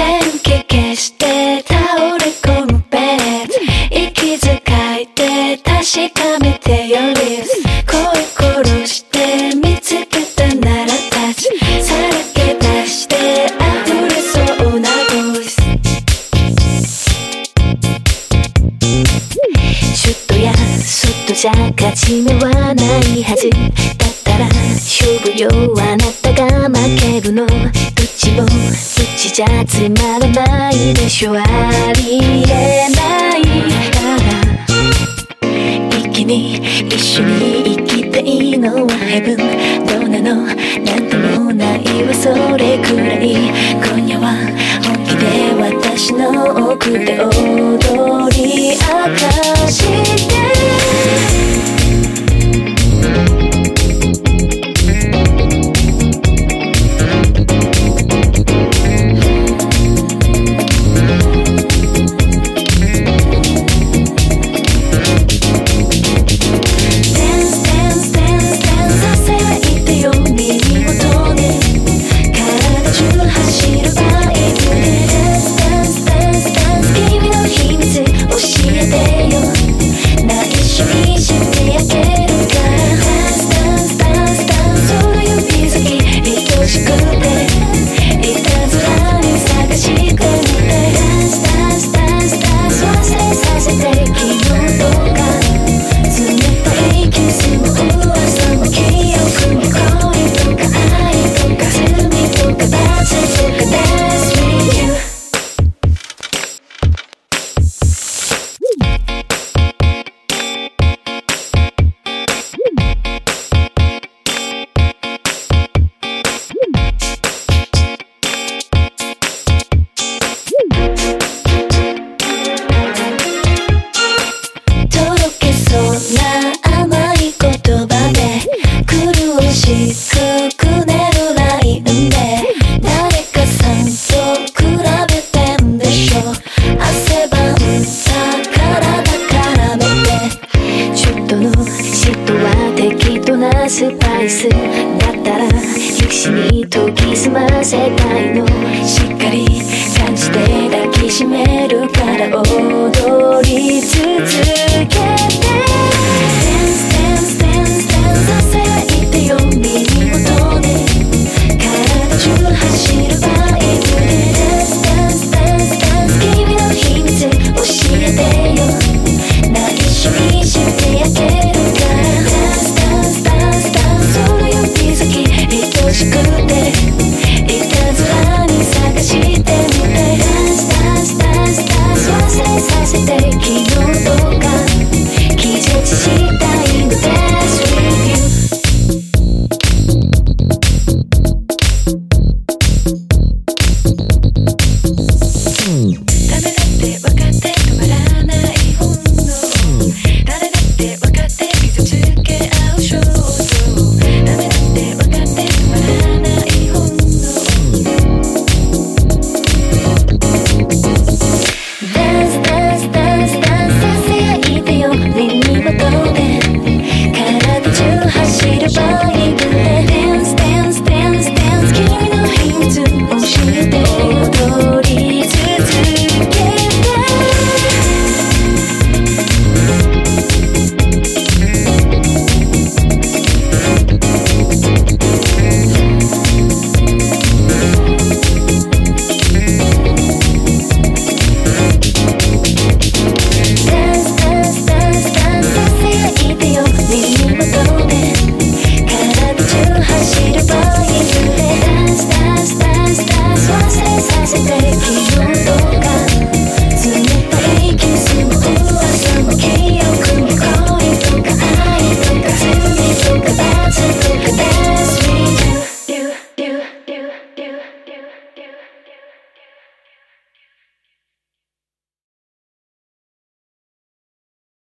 電気消して倒れ込むベ息遣いで確かめてより。声殺して見つけたなら立ち。さらけ出して溢れそうなボイス。シュッとやスッとじゃ勝ち目はないはず。ちじゃつまらないでしょありえないか？ら一気に一緒に生きたいいのはヘブンどうなのなんともないわそれくらい今夜は適度なスパイスだったら必死に研ぎ澄ませたいの。しっかり感じて抱きしめるから踊り続けて。Dance dance dance dance させてよ耳元で。体中走るバイクで Dance dance dance dance 君の秘密教えてよ。内緒にしてあげ